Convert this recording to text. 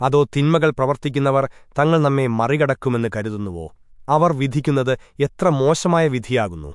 അതോ തിന്മകൾ പ്രവർത്തിക്കുന്നവർ തങ്ങൾ നമ്മെ മറികടക്കുമെന്ന് കരുതുന്നുവോ? അവർ വിധിക്കുന്നത് എത്ര മോശമായ വിധിയാകുന്നു.